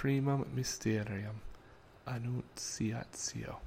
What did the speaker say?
primam mysterium annunciatio.